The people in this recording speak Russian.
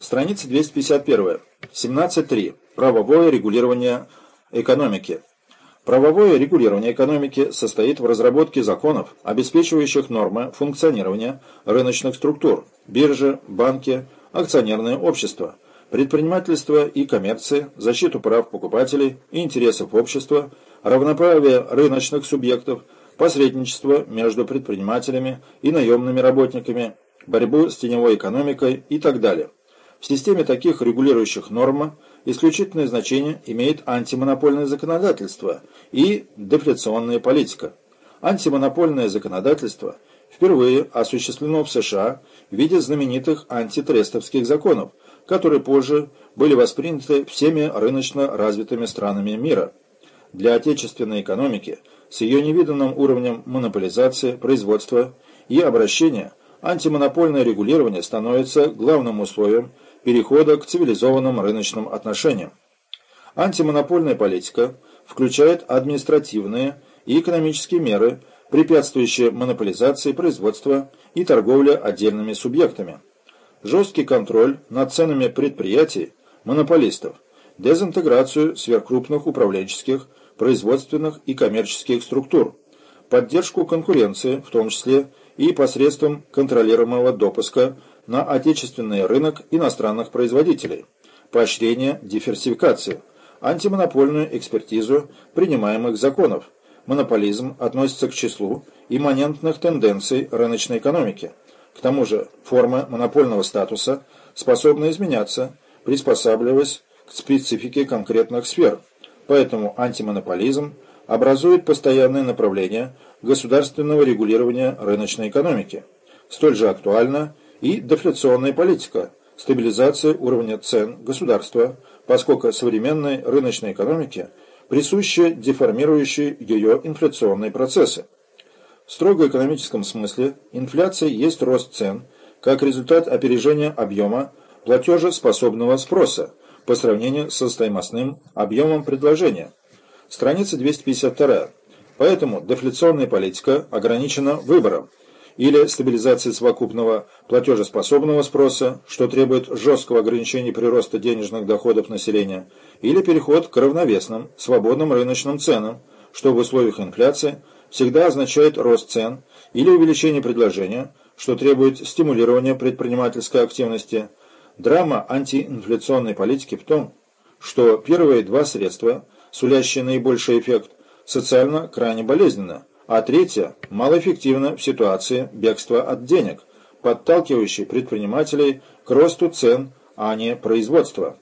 Страница 251. 17.3. Правовое регулирование экономики. Правовое регулирование экономики состоит в разработке законов, обеспечивающих нормы функционирования рыночных структур, биржи, банки, акционерные общества, предпринимательства и коммерции, защиту прав покупателей и интересов общества, равноправие рыночных субъектов, посредничество между предпринимателями и наемными работниками, борьбу с теневой экономикой и так далее. В системе таких регулирующих норм исключительное значение имеет антимонопольное законодательство и дефляционная политика. Антимонопольное законодательство впервые осуществлено в США в виде знаменитых антитрестовских законов, которые позже были восприняты всеми рыночно развитыми странами мира. Для отечественной экономики с ее невиданным уровнем монополизации, производства и обращения антимонопольное регулирование становится главным условием перехода к цивилизованным рыночным отношениям. Антимонопольная политика включает административные и экономические меры, препятствующие монополизации производства и торговли отдельными субъектами. Жесткий контроль над ценами предприятий, монополистов, дезинтеграцию сверхкрупных управленческих, производственных и коммерческих структур, поддержку конкуренции, в том числе и посредством контролируемого допуска на отечественный рынок иностранных производителей, поощрение диверсификации, антимонопольную экспертизу принимаемых законов. Монополизм относится к числу имманентных тенденций рыночной экономики. К тому же форма монопольного статуса способна изменяться, приспосабливаясь к специфике конкретных сфер. Поэтому антимонополизм образует постоянное направление государственного регулирования рыночной экономики. Столь же актуальна и дефляционная политика, стабилизация уровня цен государства, поскольку современной рыночной экономике присущи деформирующие ее инфляционные процессы. В строго экономическом смысле инфляция есть рост цен как результат опережения объема платежеспособного спроса по сравнению со стоимостным объемом предложения. Страница 252. Поэтому дефляционная политика ограничена выбором или стабилизации совокупного платежеспособного спроса, что требует жесткого ограничения прироста денежных доходов населения, или переход к равновесным, свободным рыночным ценам, что в условиях инфляции всегда означает рост цен или увеличение предложения, что требует стимулирования предпринимательской активности. Драма антиинфляционной политики в том, что первые два средства, сулящие наибольший эффект, социально крайне болезненно – а третья – малоэффективна в ситуации бегства от денег, подталкивающей предпринимателей к росту цен, а не производства.